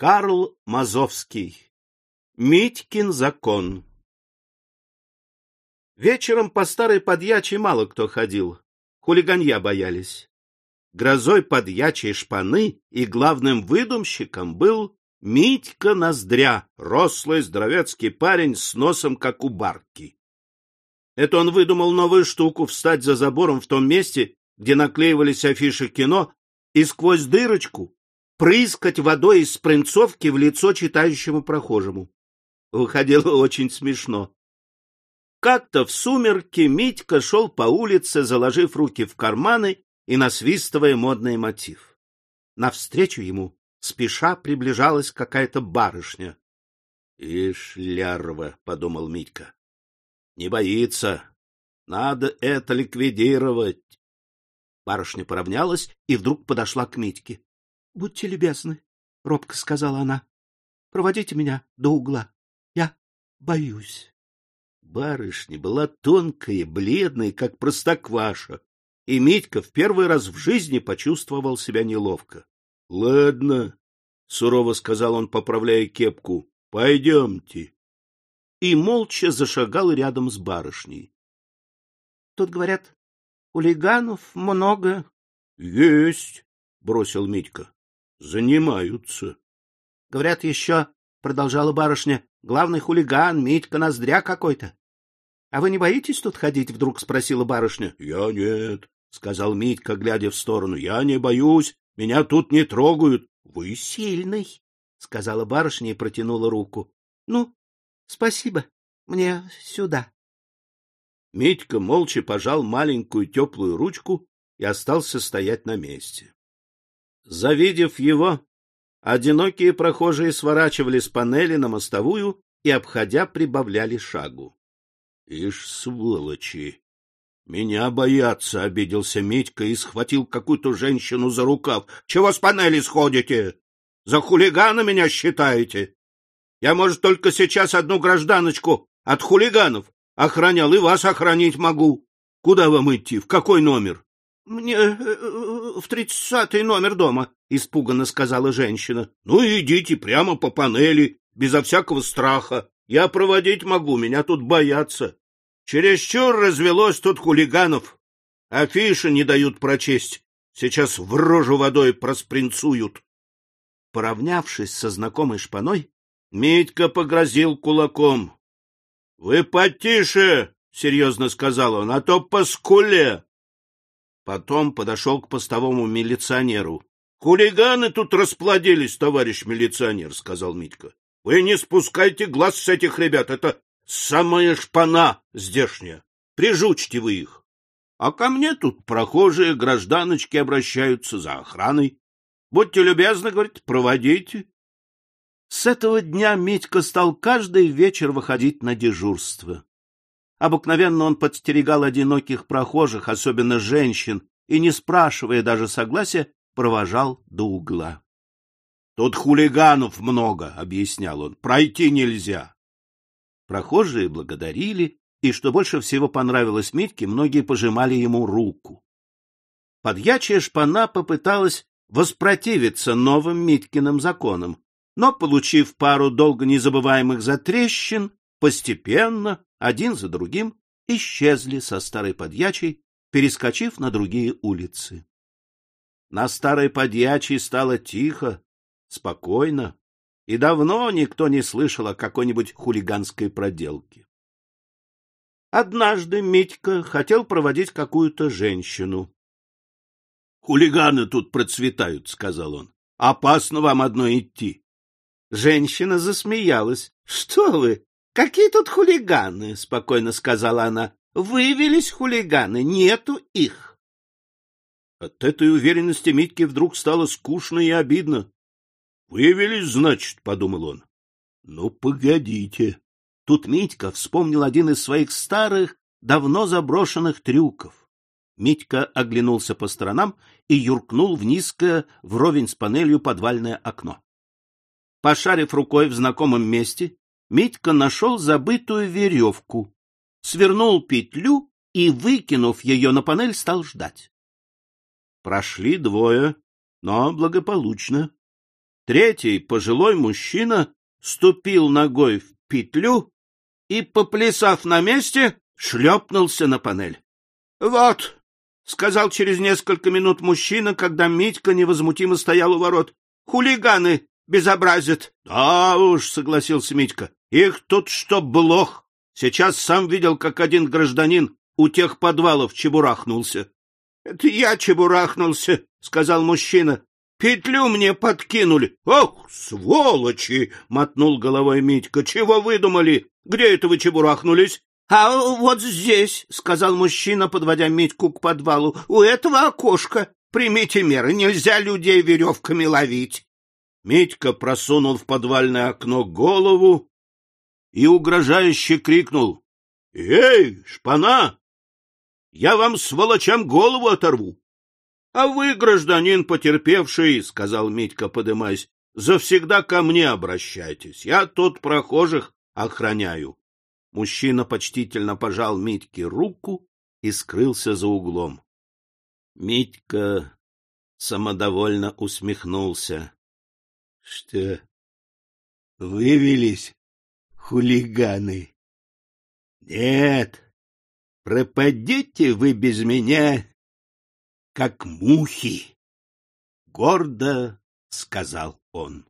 Карл Мазовский. Митькин закон. Вечером по старой подьячей мало кто ходил. Хулиганья боялись. Грозой подьячей шпаны и главным выдумщиком был Митька Ноздря, рослый здоровецкий парень с носом, как у барки. Это он выдумал новую штуку — встать за забором в том месте, где наклеивались афиши кино, и сквозь дырочку прыскать водой из спринцовки в лицо читающему прохожему. Выходило очень смешно. Как-то в сумерки Митька шел по улице, заложив руки в карманы и насвистывая модный мотив. Навстречу ему спеша приближалась какая-то барышня. — Ишь, лярва, — подумал Митька. — Не боится. Надо это ликвидировать. Барышня поравнялась и вдруг подошла к Митьке. — Будьте любезны, — робко сказала она. — Проводите меня до угла. Я боюсь. Барышня была тонкая, бледная, как простокваша, и Митька в первый раз в жизни почувствовал себя неловко. — Ладно, — сурово сказал он, поправляя кепку, — пойдемте. И молча зашагал рядом с барышней. — Тут, говорят, хулиганов много. — Есть, — бросил Митька. — Занимаются. — Говорят, еще, — продолжала барышня, — главный хулиган Митька Ноздря какой-то. — А вы не боитесь тут ходить? — вдруг спросила барышня. — Я нет, — сказал Митька, глядя в сторону. — Я не боюсь. Меня тут не трогают. — Вы сильный, — сказала барышня и протянула руку. — Ну, спасибо. Мне сюда. Митька молча пожал маленькую теплую ручку и остался стоять на месте. Завидев его, одинокие прохожие сворачивали с панели на мостовую и, обходя, прибавляли шагу. — Ишь, сволочи! Меня боятся, — обиделся Митька и схватил какую-то женщину за рукав. — Чего с панели сходите? За хулигана меня считаете? Я, может, только сейчас одну гражданочку от хулиганов охранял, и вас охранить могу. Куда вам идти? В какой номер? — Мне э, э, в тридцатый номер дома, — испуганно сказала женщина. — Ну, идите прямо по панели, безо всякого страха. Я проводить могу, меня тут боятся. Чересчур развелось тут хулиганов. Афиши не дают прочесть. Сейчас в рожу водой проспринцуют. Поравнявшись со знакомой шпаной, Митька погрозил кулаком. — Вы потише, — серьезно сказал он, — а то по скуле. Потом подошел к постовому милиционеру. — Хулиганы тут расплодились, товарищ милиционер, — сказал Митька. — Вы не спускайте глаз с этих ребят, это Самая шпана здешняя. Прижучьте вы их. А ко мне тут прохожие гражданочки обращаются за охраной. Будьте любезны, говорит, проводите. С этого дня Митька стал каждый вечер выходить на дежурство. Обыкновенно он подстерегал одиноких прохожих, особенно женщин, и, не спрашивая даже согласия, провожал до угла. — Тут хулиганов много, — объяснял он, — пройти нельзя. Прохожие благодарили, и, что больше всего понравилось Митьке, многие пожимали ему руку. Подьячая шпана попыталась воспротивиться новым Митькиным законам, но, получив пару долго незабываемых затрещин, постепенно, один за другим, исчезли со старой подьячей, перескочив на другие улицы. На старой подьячей стало тихо, спокойно, и давно никто не слышал о какой-нибудь хулиганской проделке. Однажды Митька хотел проводить какую-то женщину. — Хулиганы тут процветают, — сказал он. — Опасно вам одной идти. Женщина засмеялась. — Что вы? Какие тут хулиганы? — спокойно сказала она. — Выявились хулиганы, нету их. От этой уверенности Митьке вдруг стало скучно и обидно. Выявились, значит, — подумал он. Ну, погодите. Тут Митька вспомнил один из своих старых, давно заброшенных трюков. Митька оглянулся по сторонам и юркнул в низкое, вровень с панелью подвальное окно. Пошарив рукой в знакомом месте, Митька нашел забытую веревку, свернул петлю и, выкинув ее на панель, стал ждать. Прошли двое, но благополучно. Третий, пожилой мужчина, ступил ногой в петлю и, поплясав на месте, шлепнулся на панель. — Вот, — сказал через несколько минут мужчина, когда Митька невозмутимо стоял у ворот, — хулиганы безобразят. — Да уж, — согласился Митька, — их тут что блох. Сейчас сам видел, как один гражданин у тех подвалов чебурахнулся. — Это я чебурахнулся, — сказал мужчина. — Петлю мне подкинули. — Ох, сволочи! — мотнул головой Митька. — Чего выдумали? Где это вы чебурахнулись? — А вот здесь, — сказал мужчина, подводя Митьку к подвалу, — у этого окошка. Примите меры, нельзя людей веревками ловить. Митька просунул в подвальное окно голову и угрожающе крикнул. — Эй, шпана! Я вам, сволочам, голову оторву! — А вы, гражданин потерпевший, — сказал Митька, подымаясь, — завсегда ко мне обращайтесь. Я тут прохожих охраняю. Мужчина почтительно пожал Митьке руку и скрылся за углом. Митька самодовольно усмехнулся. — Что, вывелись хулиганы? — Нет, пропадете вы без меня, как мухи, — гордо сказал он.